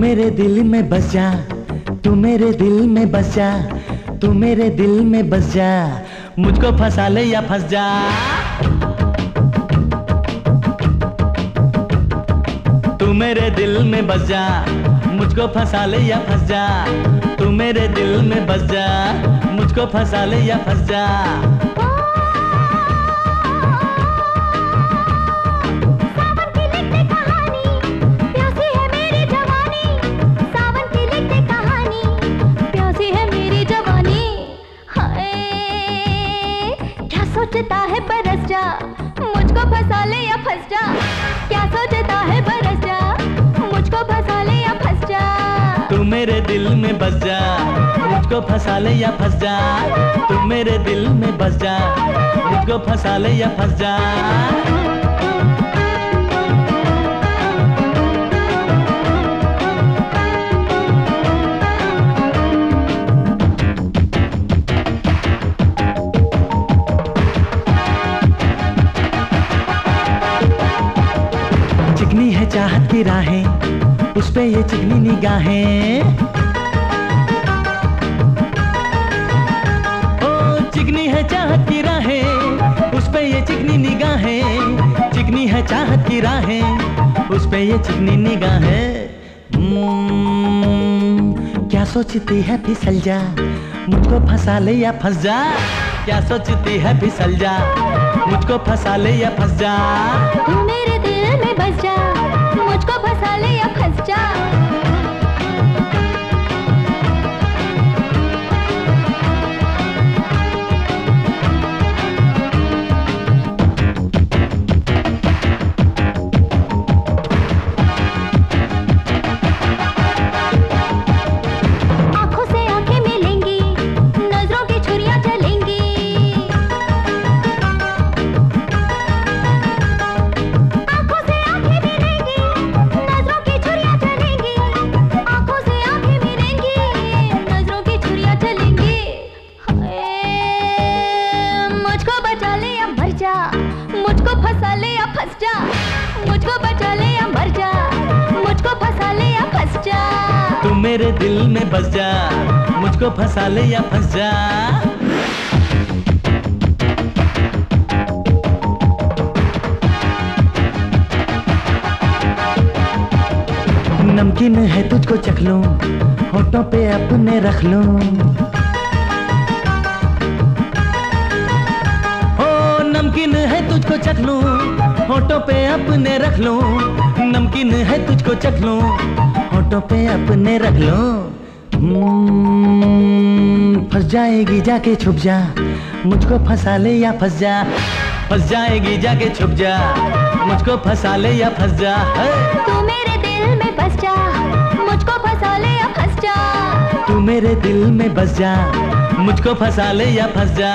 मेरे दिल में बस जा, तू मेरे दिल में बस जा, तू मेरे दिल में बस जा, मुझको फंसा ले या फंस जा। तू मेरे दिल में बस जा, मुझको फंसा ले या फंस जा, तू मेरे दिल में बस जा, मुझको फंसा ले या फंस जा। सोचता है परस जा। मुझको फंसा ले या फंस जा। क्या सोचता है बरस जा। मुझको फंसा ले या फंस जा। तू मेरे दिल में बस जा। मुझको फंसा ले या फंस जा। तू मेरे दिल में बस जा। मुझको फंसा ले या फंस जा। चाहत की राहें उस पे ये चिकनी निगाहें। ओ चिकनी है चाहत की राहें उस पे ये चिकनी निगाहें। चिकनी है चाहत की राहें उस पे ये चिकनी निगाहें। हम्म, क्या सोचती है फिसल जा? मुझको फंसा ले या फंस जा? क्या सोचती है फिसल जा? मुझको फंसा ले या फंस जा? तू मेरे मेरे दिल में बस जा। मुझको फंसा ले या फंस जा। नमकीन है तुझको चख लूँ, होठों पे अपने रख लूँ। हो नमकीन है तुझको चख लूँ, होठों पे अपने रख लूँ। नमकीन है तुझको चख लूँ होठों पे अपने रख लूँ। हम्म, फंस जाएगी जाके छुप जा। मुझको फंसा ले या फंस जा। फंस जाएगी जाके छुप जा। मुझको फंसा ले या फंस जा। तू मेरे दिल में बस जा। मुझको फंसा ले या फंस जा। तू मेरे दिल में बस जा। मुझको फंसा ले या फंस जा।